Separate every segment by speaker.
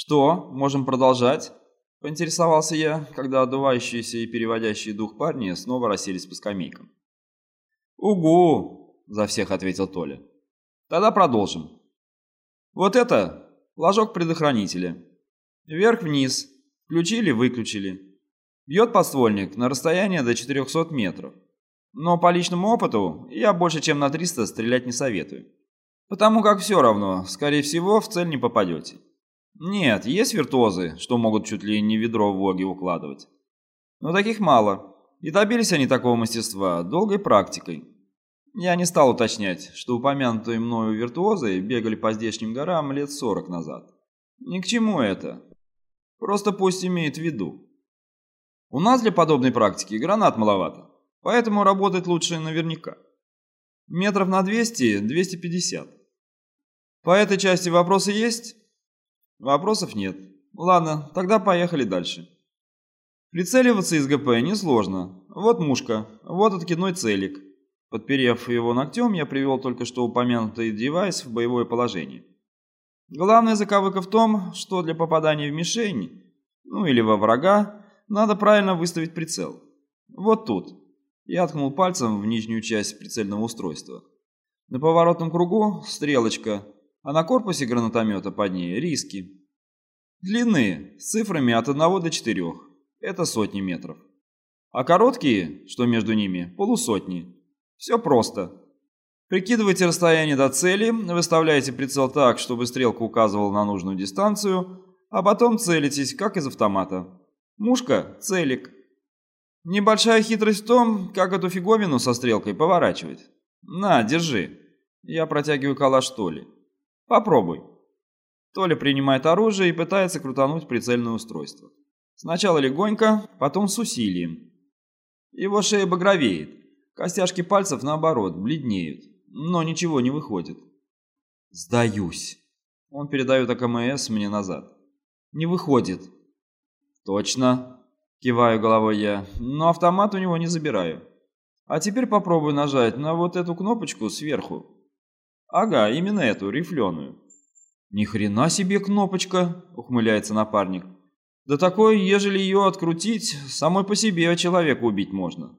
Speaker 1: «Что, можем продолжать?» — поинтересовался я, когда одувающиеся и переводящие дух парни снова расселись по скамейкам. «Угу!» — за всех ответил Толя. «Тогда продолжим. Вот это ложок предохранителя. Вверх-вниз. Включили-выключили. Бьет подствольник на расстояние до 400 метров. Но по личному опыту я больше чем на 300 стрелять не советую. Потому как все равно, скорее всего, в цель не попадете. Нет, есть виртуозы, что могут чуть ли не ведро в воги укладывать. Но таких мало, и добились они такого мастерства долгой практикой. Я не стал уточнять, что упомянутые мною виртуозы бегали по здешним горам лет сорок назад. Ни к чему это. Просто пусть имеет в виду. У нас для подобной практики гранат маловато, поэтому работать лучше наверняка. Метров на 200-250. По этой части вопросы есть? Вопросов нет. Ладно, тогда поехали дальше. Прицеливаться из ГП несложно. Вот мушка, вот откидной целик. Подперев его ногтем, я привел только что упомянутый девайс в боевое положение. Главная заковыка в том, что для попадания в мишень, ну или во врага, надо правильно выставить прицел. Вот тут. Я ткнул пальцем в нижнюю часть прицельного устройства. На поворотном кругу стрелочка, а на корпусе гранатомета под ней риски. Длинные, с цифрами от 1 до 4. Это сотни метров. А короткие, что между ними, полусотни. Все просто. Прикидывайте расстояние до цели, выставляете прицел так, чтобы стрелка указывала на нужную дистанцию, а потом целитесь, как из автомата. Мушка – целик. Небольшая хитрость в том, как эту фиговину со стрелкой поворачивать. На, держи. Я протягиваю калаш Толи. Попробуй. Толя принимает оружие и пытается крутануть прицельное устройство. Сначала легонько, потом с усилием. Его шея багровеет. Костяшки пальцев, наоборот, бледнеют, но ничего не выходит. «Сдаюсь». Он передает АКМС мне назад. «Не выходит». «Точно», — киваю головой я, но автомат у него не забираю. А теперь попробую нажать на вот эту кнопочку сверху. Ага, именно эту, рифленую. Ни хрена себе кнопочка, ухмыляется напарник. Да такое, ежели ее открутить, самой по себе человека убить можно.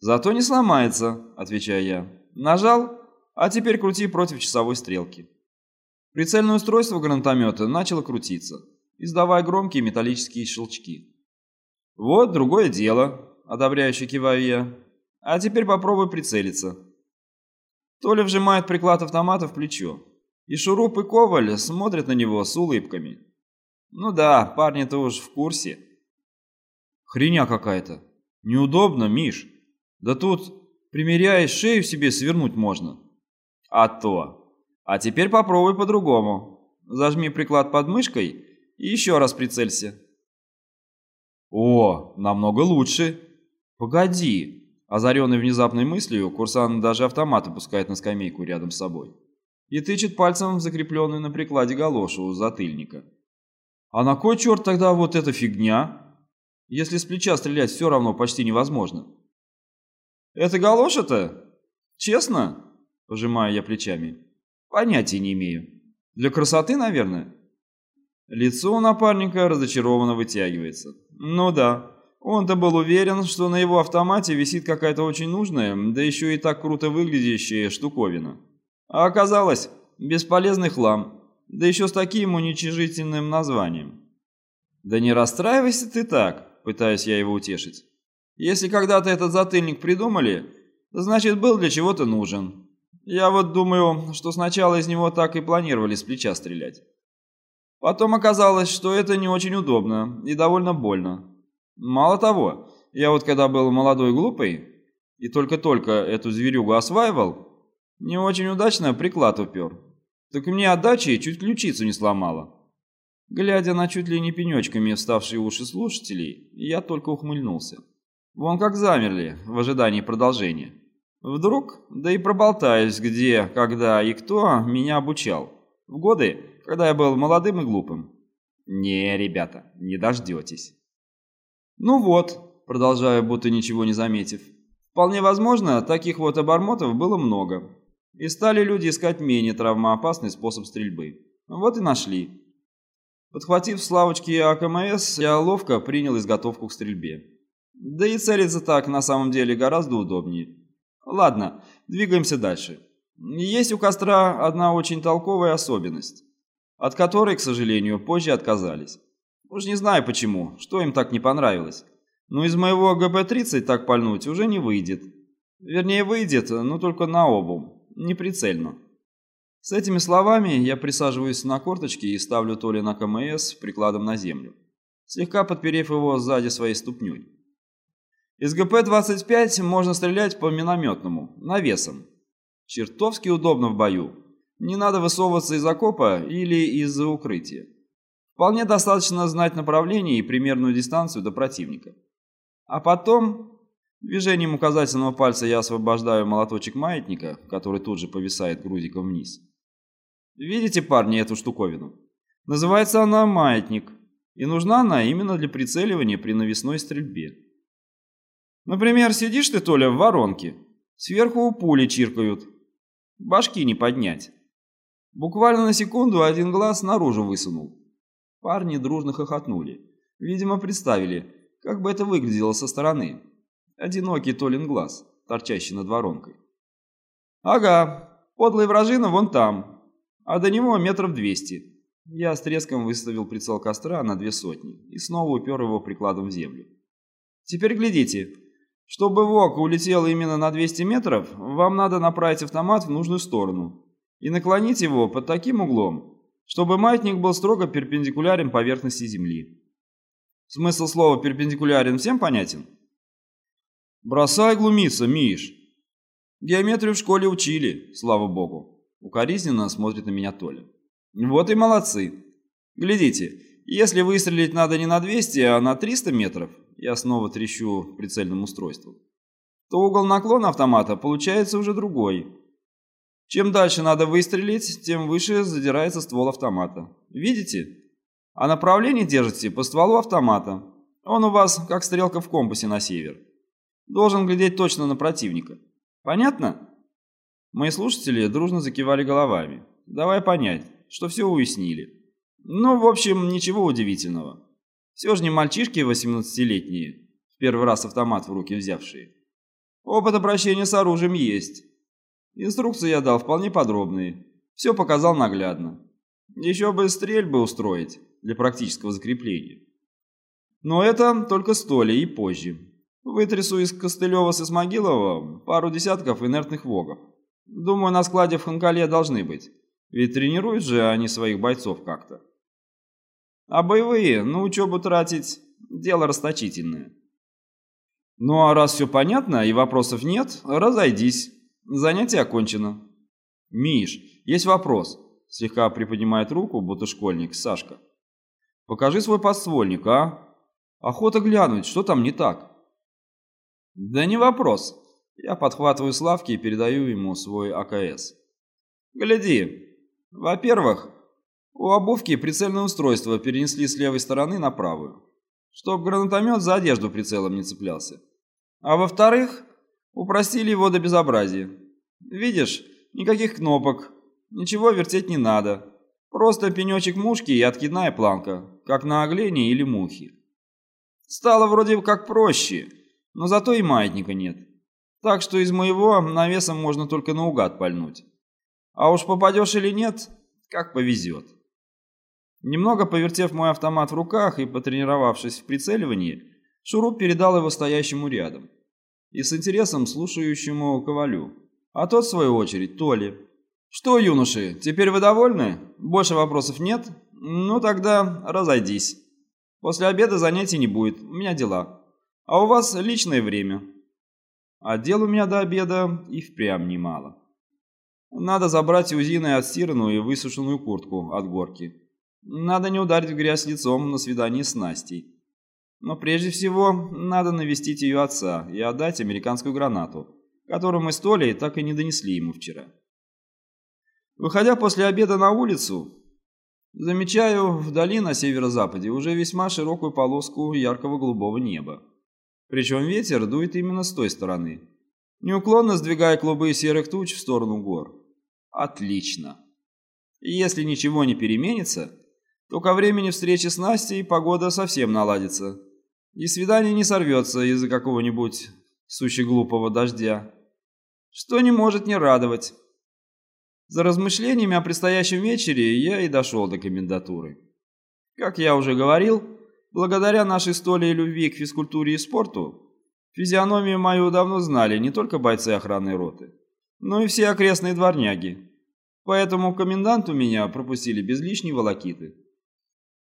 Speaker 1: «Зато не сломается», — отвечаю я. «Нажал, а теперь крути против часовой стрелки». Прицельное устройство гранатомета начало крутиться, издавая громкие металлические щелчки. «Вот другое дело», — одобряюще киваю я. «А теперь попробуй прицелиться». Толя вжимает приклад автомата в плечо, и Шуруп и Коваль смотрят на него с улыбками. «Ну да, парни-то уж в курсе». «Хреня какая-то. Неудобно, Миш». Да тут, примеряясь, шею себе свернуть можно. А то. А теперь попробуй по-другому. Зажми приклад под мышкой и еще раз прицелься. О, намного лучше. Погоди. Озаренный внезапной мыслью, курсант даже автомат опускает на скамейку рядом с собой и тычет пальцем в закрепленную на прикладе галошу у затыльника. А на кой черт тогда вот эта фигня? Если с плеча стрелять все равно почти невозможно. «Это галоша-то? Честно?» – пожимаю я плечами. «Понятия не имею. Для красоты, наверное?» Лицо у напарника разочарованно вытягивается. «Ну да, он-то был уверен, что на его автомате висит какая-то очень нужная, да еще и так круто выглядящая штуковина. А оказалось, бесполезный хлам, да еще с таким уничижительным названием». «Да не расстраивайся ты так», – пытаюсь я его утешить. Если когда-то этот затыльник придумали, значит был для чего-то нужен. Я вот думаю, что сначала из него так и планировали с плеча стрелять. Потом оказалось, что это не очень удобно и довольно больно. Мало того, я вот когда был молодой глупый, и только-только эту зверюгу осваивал, не очень удачно приклад упер. Так мне отдачи чуть ключицу не сломало. Глядя на чуть ли не пенечками вставшие уши слушателей, я только ухмыльнулся. Вон как замерли в ожидании продолжения. Вдруг, да и проболтаюсь, где, когда и кто меня обучал. В годы, когда я был молодым и глупым. Не, ребята, не дождетесь. Ну вот, продолжаю, будто ничего не заметив. Вполне возможно, таких вот обормотов было много. И стали люди искать менее травмоопасный способ стрельбы. Вот и нашли. Подхватив с лавочки АКМС, я ловко принял изготовку к стрельбе. Да и целиться так на самом деле гораздо удобнее. Ладно, двигаемся дальше. Есть у костра одна очень толковая особенность, от которой, к сожалению, позже отказались. Уж не знаю почему, что им так не понравилось. Но из моего ГП-30 так пальнуть уже не выйдет. Вернее, выйдет, но только на обум, неприцельно. С этими словами я присаживаюсь на корточки и ставлю Толи на КМС прикладом на землю, слегка подперев его сзади своей ступней. Из ГП-25 можно стрелять по минометному, навесом. Чертовски удобно в бою. Не надо высовываться из окопа или из-за укрытия. Вполне достаточно знать направление и примерную дистанцию до противника. А потом движением указательного пальца я освобождаю молоточек маятника, который тут же повисает грузиком вниз. Видите, парни, эту штуковину? Называется она маятник, и нужна она именно для прицеливания при навесной стрельбе. Например, сидишь ты, Толя, в воронке, сверху пули чиркают, башки не поднять. Буквально на секунду один глаз наружу высунул. Парни дружно хохотнули. Видимо, представили, как бы это выглядело со стороны. Одинокий Толин глаз, торчащий над воронкой. Ага, подлый вражина вон там, а до него метров двести. Я с треском выставил прицел костра на две сотни и снова упер его прикладом в землю. Теперь глядите. Чтобы ВОК улетел именно на 200 метров, вам надо направить автомат в нужную сторону и наклонить его под таким углом, чтобы маятник был строго перпендикулярен поверхности Земли. Смысл слова «перпендикулярен» всем понятен? Бросай глумиться, Миш. Геометрию в школе учили, слава богу. Укоризненно смотрит на меня Толя. Вот и молодцы. Глядите, если выстрелить надо не на 200, а на 300 метров, я снова трещу прицельным устройством, то угол наклона автомата получается уже другой. Чем дальше надо выстрелить, тем выше задирается ствол автомата. Видите? А направление держите по стволу автомата. Он у вас как стрелка в компасе на север. Должен глядеть точно на противника. Понятно? Мои слушатели дружно закивали головами, давая понять, что все уяснили. Ну, в общем, ничего удивительного. Все же не мальчишки 18-летние, в первый раз автомат в руки взявшие. Опыт обращения с оружием есть. Инструкции я дал вполне подробные, все показал наглядно. Еще бы стрельбы устроить для практического закрепления. Но это только с Толей и позже. Вытрясу из Костылева с Исмагилова пару десятков инертных вогов. Думаю, на складе в Ханкале должны быть. Ведь тренируют же они своих бойцов как-то. А боевые на учебу тратить – дело расточительное. Ну а раз все понятно и вопросов нет, разойдись. Занятие окончено. Миш, есть вопрос. Слегка приподнимает руку, будто школьник, Сашка. Покажи свой подствольник, а? Охота глянуть, что там не так. Да не вопрос. Я подхватываю Славки и передаю ему свой АКС. «Гляди. Во-первых, у обувки прицельное устройство перенесли с левой стороны на правую, чтоб гранатомет за одежду прицелом не цеплялся. А во-вторых, упростили его до безобразия. Видишь, никаких кнопок, ничего вертеть не надо. Просто пенечек мушки и откидная планка, как на огление или мухе. Стало вроде как проще, но зато и маятника нет. Так что из моего навеса можно только наугад пальнуть. А уж попадешь или нет, как повезет. Немного повертев мой автомат в руках и потренировавшись в прицеливании, Шуруп передал его стоящему рядом и с интересом слушающему Ковалю, а тот, в свою очередь, Толе. «Что, юноши, теперь вы довольны? Больше вопросов нет? Ну тогда разойдись. После обеда занятий не будет, у меня дела. А у вас личное время, а дел у меня до обеда и впрямь немало. Надо забрать узины отстиранную и высушенную куртку от горки. Надо не ударить в грязь лицом на свидании с Настей. Но прежде всего, надо навестить ее отца и отдать американскую гранату, которую мы с Толей так и не донесли ему вчера. Выходя после обеда на улицу, замечаю вдали на северо-западе уже весьма широкую полоску яркого голубого неба. Причем ветер дует именно с той стороны, неуклонно сдвигая клубы серых туч в сторону гор. Отлично. Если ничего не переменится, то ко времени встречи с Настей погода совсем наладится. И свидание не сорвется из-за какого-нибудь суще глупого дождя. Что не может не радовать. За размышлениями о предстоящем вечере я и дошел до комендатуры. Как я уже говорил, благодаря нашей столе любви к физкультуре и спорту, физиономию мою давно знали не только бойцы охранной роты, но и все окрестные дворняги. Поэтому коменданту меня пропустили без лишней волокиты.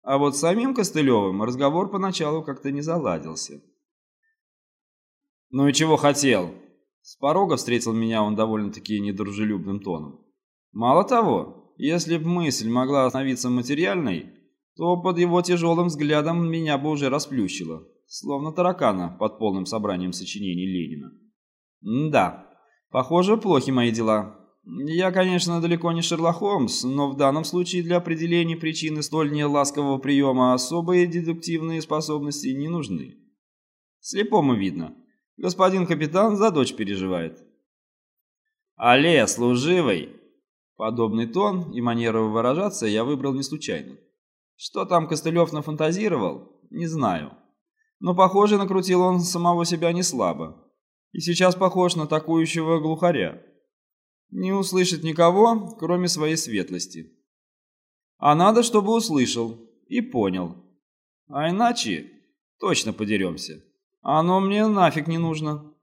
Speaker 1: А вот с самим Костылевым разговор поначалу как-то не заладился. «Ну и чего хотел?» С порога встретил меня он довольно-таки недружелюбным тоном. Мало того, если б мысль могла становиться материальной, то под его тяжелым взглядом меня бы уже расплющило, словно таракана под полным собранием сочинений Ленина. М да, похоже, плохи мои дела. Я, конечно, далеко не Шерлок Холмс, но в данном случае для определения причины столь неласкового приема особые дедуктивные способности не нужны. Слепому видно. Господин капитан за дочь переживает. «Але, служивый!» Подобный тон и манеру выражаться я выбрал не случайно. Что там Костылев нафантазировал, не знаю. Но, похоже, накрутил он самого себя не слабо. И сейчас похож на такующего глухаря. Не услышит никого, кроме своей светлости. А надо, чтобы услышал и понял. А иначе точно подеремся. Оно мне нафиг не нужно.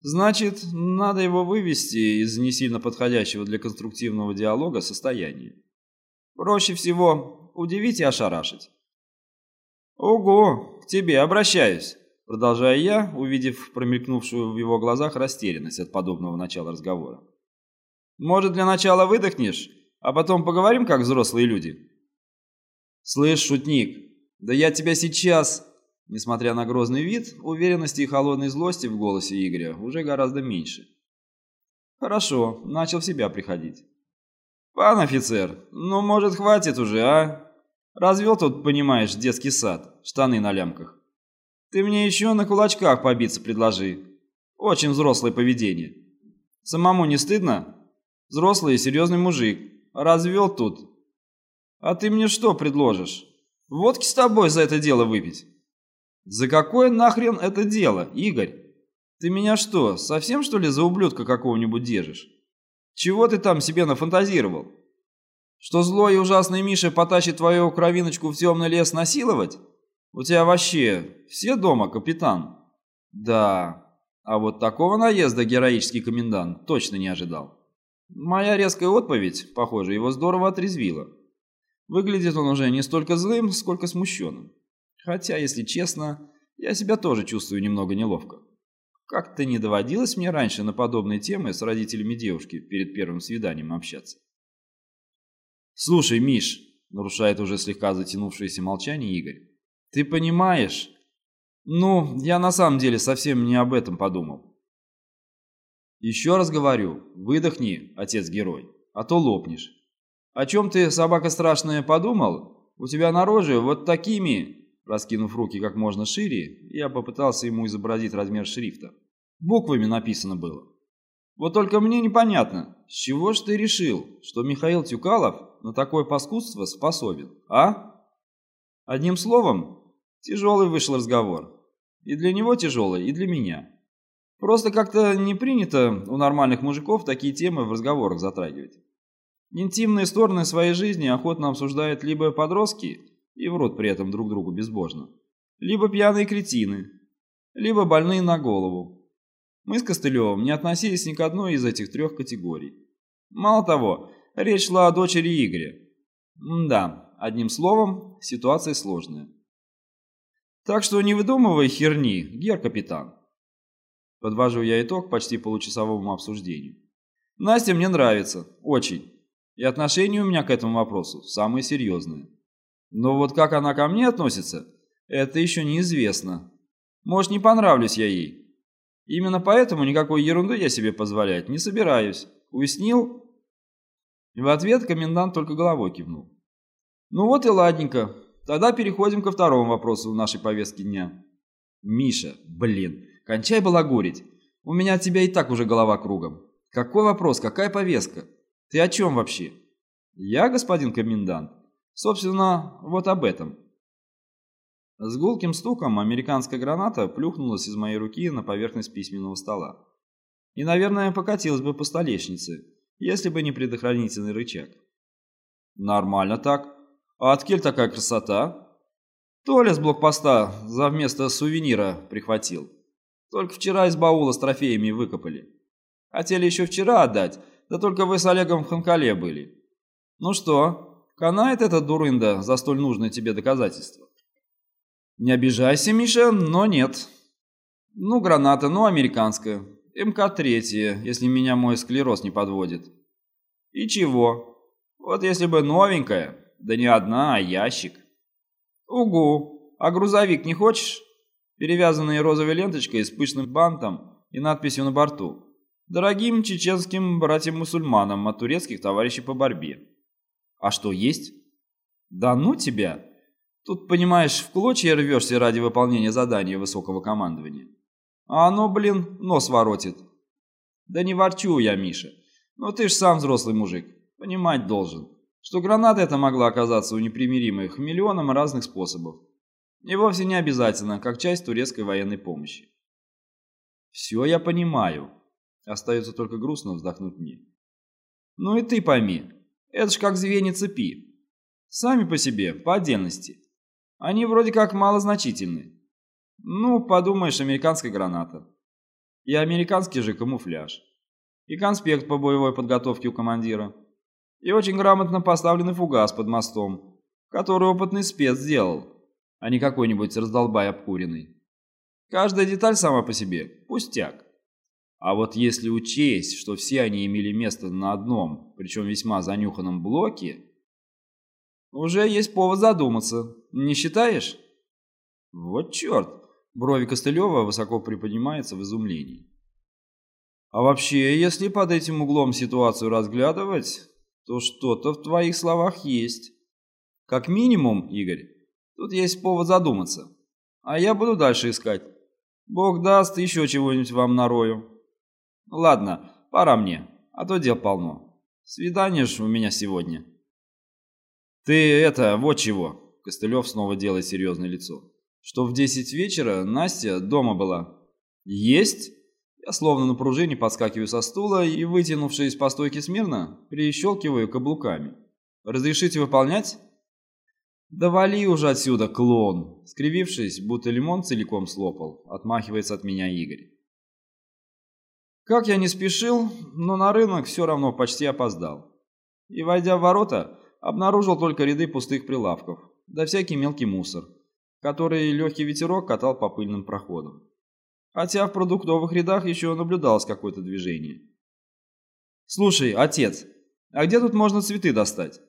Speaker 1: Значит, надо его вывести из не сильно подходящего для конструктивного диалога состояния. Проще всего удивить и ошарашить. «Ого, к тебе обращаюсь», — продолжая я, увидев промелькнувшую в его глазах растерянность от подобного начала разговора. «Может, для начала выдохнешь, а потом поговорим, как взрослые люди?» «Слышь, шутник, да я тебя сейчас...» Несмотря на грозный вид, уверенности и холодной злости в голосе Игоря уже гораздо меньше. Хорошо, начал в себя приходить. Пан офицер, ну может хватит уже, а? Развел тут, понимаешь, детский сад, штаны на лямках. Ты мне еще на кулачках побиться предложи. Очень взрослое поведение. Самому не стыдно? Взрослый и серьезный мужик. Развел тут. А ты мне что предложишь? Водки с тобой за это дело выпить? «За какое нахрен это дело, Игорь? Ты меня что, совсем что ли за ублюдка какого-нибудь держишь? Чего ты там себе нафантазировал? Что злой и ужасный Миша потащит твою кровиночку в темный лес насиловать? У тебя вообще все дома, капитан?» «Да, а вот такого наезда героический комендант точно не ожидал». Моя резкая отповедь, похоже, его здорово отрезвила. Выглядит он уже не столько злым, сколько смущенным. Хотя, если честно, я себя тоже чувствую немного неловко. Как-то не доводилось мне раньше на подобные темы с родителями девушки перед первым свиданием общаться. «Слушай, Миш», — нарушает уже слегка затянувшееся молчание Игорь, — «ты понимаешь? Ну, я на самом деле совсем не об этом подумал». «Еще раз говорю, выдохни, отец-герой, а то лопнешь. О чем ты, собака страшная, подумал? У тебя на роже вот такими Раскинув руки как можно шире, я попытался ему изобразить размер шрифта. Буквами написано было. Вот только мне непонятно, с чего ж ты решил, что Михаил Тюкалов на такое паскудство способен, а? Одним словом, тяжелый вышел разговор. И для него тяжелый, и для меня. Просто как-то не принято у нормальных мужиков такие темы в разговорах затрагивать. Интимные стороны своей жизни охотно обсуждают либо подростки, и врут при этом друг другу безбожно. Либо пьяные кретины, либо больные на голову. Мы с Костылевым не относились ни к одной из этих трех категорий. Мало того, речь шла о дочери Игоря. Да, одним словом, ситуация сложная. Так что не выдумывай херни, гер-капитан. Подвожу я итог почти получасовому обсуждению. Настя мне нравится, очень. И отношение у меня к этому вопросу самое серьезное. Но вот как она ко мне относится, это еще неизвестно. Может, не понравлюсь я ей. Именно поэтому никакой ерунды я себе позволять не собираюсь. Уяснил? В ответ комендант только головой кивнул. Ну вот и ладненько. Тогда переходим ко второму вопросу нашей повестке дня. Миша, блин, кончай балагурить. У меня от тебя и так уже голова кругом. Какой вопрос, какая повестка? Ты о чем вообще? Я, господин комендант, Собственно, вот об этом. С гулким стуком американская граната плюхнулась из моей руки на поверхность письменного стола. И, наверное, покатилась бы по столешнице, если бы не предохранительный рычаг. Нормально так. А от кель такая красота? Толя с блокпоста за вместо сувенира прихватил. Только вчера из баула с трофеями выкопали. Хотели еще вчера отдать, да только вы с Олегом в Ханкале были. Ну что, канает этот дурында за столь нужное тебе доказательство? Не обижайся, Миша, но нет. Ну, граната, ну, американская. МК-3, если меня мой склероз не подводит. И чего? Вот если бы новенькая, да не одна, а ящик. Угу. А грузовик не хочешь? Перевязанный розовой ленточкой с пышным бантом и надписью на борту. Дорогим чеченским братьям-мусульманам от турецких товарищей по борьбе. А что, есть? Да ну тебя! Тут, понимаешь, в клочья рвешься ради выполнения задания высокого командования. А оно, блин, нос воротит. Да не ворчу я, Миша. Но ты ж сам взрослый мужик. Понимать должен, что граната эта могла оказаться у непримиримых миллионом разных способов. И вовсе не обязательно, как часть турецкой военной помощи. Все я понимаю. Остается только грустно вздохнуть мне. Ну и ты пойми, это ж как звенья цепи. Сами по себе, по отдельности. Они вроде как малозначительны. Ну, подумаешь, американская граната. И американский же камуфляж. И конспект по боевой подготовке у командира. И очень грамотно поставленный фугас под мостом, который опытный спец сделал, а не какой-нибудь раздолбай обкуренный. Каждая деталь сама по себе – пустяк. А вот если учесть, что все они имели место на одном, причем весьма занюханном блоке, уже есть повод задуматься, не считаешь? Вот черт, брови Костылева высоко приподнимаются в изумлении. А вообще, если под этим углом ситуацию разглядывать, то что-то в твоих словах есть. Как минимум, Игорь, тут есть повод задуматься. А я буду дальше искать. Бог даст, еще чего-нибудь вам нарою. Ладно, пора мне, а то дел полно. Свидание ж у меня сегодня. «Ты это, вот чего!» Костылев снова делает серьезное лицо. «Что в десять вечера Настя дома была?» «Есть?» Я словно на пружине подскакиваю со стула и, вытянувшись по стойке смирно, перещелкиваю каблуками. «Разрешите выполнять?» «Да вали уже отсюда, клон!» Скривившись, будто лимон целиком слопал, отмахивается от меня Игорь. Как я не спешил, но на рынок все равно почти опоздал. И, войдя в ворота, обнаружил только ряды пустых прилавков, да всякий мелкий мусор, который легкий ветерок катал по пыльным проходам. Хотя в продуктовых рядах еще наблюдалось какое-то движение. «Слушай, отец, а где тут можно цветы достать?»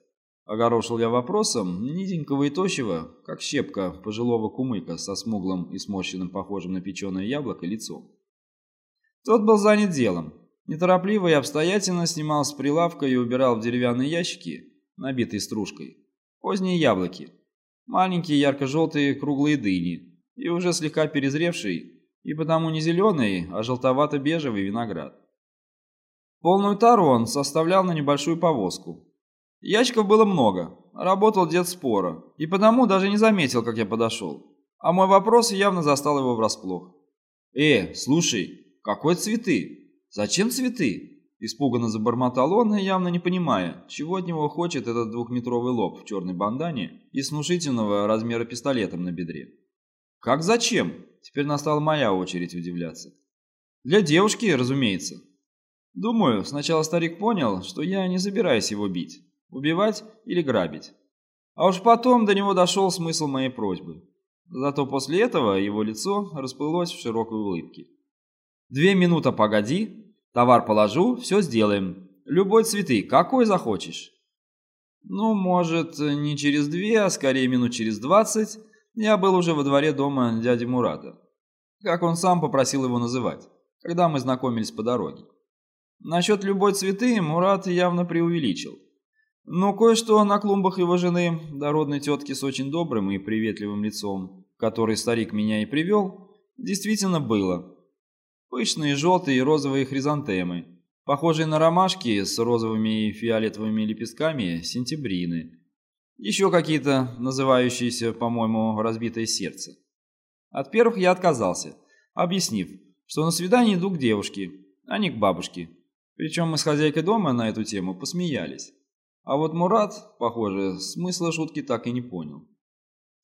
Speaker 1: Огорошил я вопросом низенького и тощего, как щепка пожилого кумыка со смуглым и сморщенным, похожим на печеное яблоко, лицом. Тот был занят делом. Неторопливо и обстоятельно снимал с прилавка и убирал в деревянные ящики набитый стружкой. Поздние яблоки. Маленькие ярко-желтые круглые дыни. И уже слегка перезревший, и потому не зеленый, а желтовато-бежевый виноград. Полную тару он составлял на небольшую повозку. Ящиков было много, работал дед спора, и потому даже не заметил, как я подошел. А мой вопрос явно застал его врасплох. «Э, слушай, какой цветы? Зачем цветы?» Испуганно забормотал он, явно не понимая, чего от него хочет этот двухметровый лоб в черной бандане и с внушительного размера пистолетом на бедре. «Как зачем?» Теперь настала моя очередь удивляться. «Для девушки, разумеется». Думаю, сначала старик понял, что я не собираюсь его бить, убивать или грабить. А уж потом до него дошел смысл моей просьбы. Зато после этого его лицо расплылось в широкой улыбке. «Две минуты погоди, Товар положу, все сделаем. Любой цветы, какой захочешь. Ну, может, не через две, а скорее минут через двадцать, я был уже во дворе дома дяди Мурата. Как он сам попросил его называть, когда мы знакомились по дороге. Насчет любой цветы Мурат явно преувеличил. Но кое-что на клумбах его жены, дородной тетки с очень добрым и приветливым лицом, который старик меня и привел, действительно было. Пышные желтые и розовые хризантемы, похожие на ромашки с розовыми и фиолетовыми лепестками сентябрины. Еще какие-то, называющиеся, по-моему, разбитое сердце. От первых я отказался, объяснив, что на свидание иду к девушке, а не к бабушке. Причем мы с хозяйкой дома на эту тему посмеялись. А вот Мурат, похоже, смысла шутки так и не понял.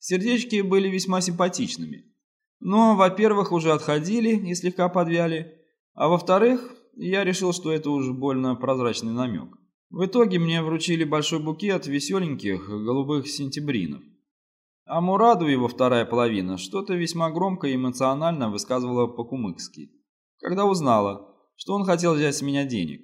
Speaker 1: Сердечки были весьма симпатичными. Но, во-первых, уже отходили и слегка подвяли, а во-вторых, я решил, что это уже больно прозрачный намек. В итоге мне вручили большой букет веселеньких голубых сентябринов. А Мураду его вторая половина что-то весьма громко и эмоционально высказывала по-кумыкски, когда узнала, что он хотел взять с меня денег.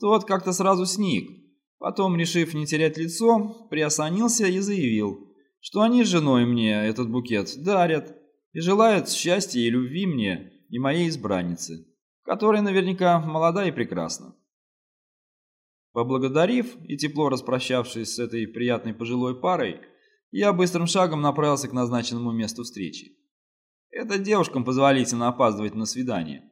Speaker 1: Тот как-то сразу сник, потом, решив не терять лицо, приосанился и заявил, что они с женой мне этот букет дарят и желают счастья и любви мне и моей избраннице, которая наверняка молода и прекрасна. Поблагодарив и тепло распрощавшись с этой приятной пожилой парой, я быстрым шагом направился к назначенному месту встречи. Это девушкам позволительно опаздывать на свидание.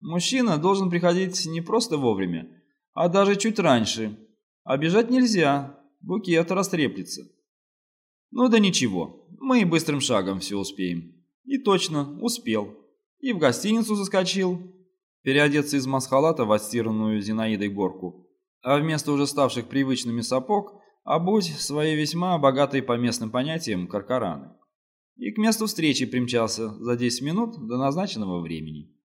Speaker 1: Мужчина должен приходить не просто вовремя, а даже чуть раньше. А бежать нельзя, букет растреплется. Ну да ничего, мы быстрым шагом все успеем. И точно, успел. И в гостиницу заскочил, переодеться из масхалата в отстиранную Зинаидой горку, а вместо уже ставших привычными сапог обуть свои весьма богатые по местным понятиям каркараны. И к месту встречи примчался за 10 минут до назначенного времени.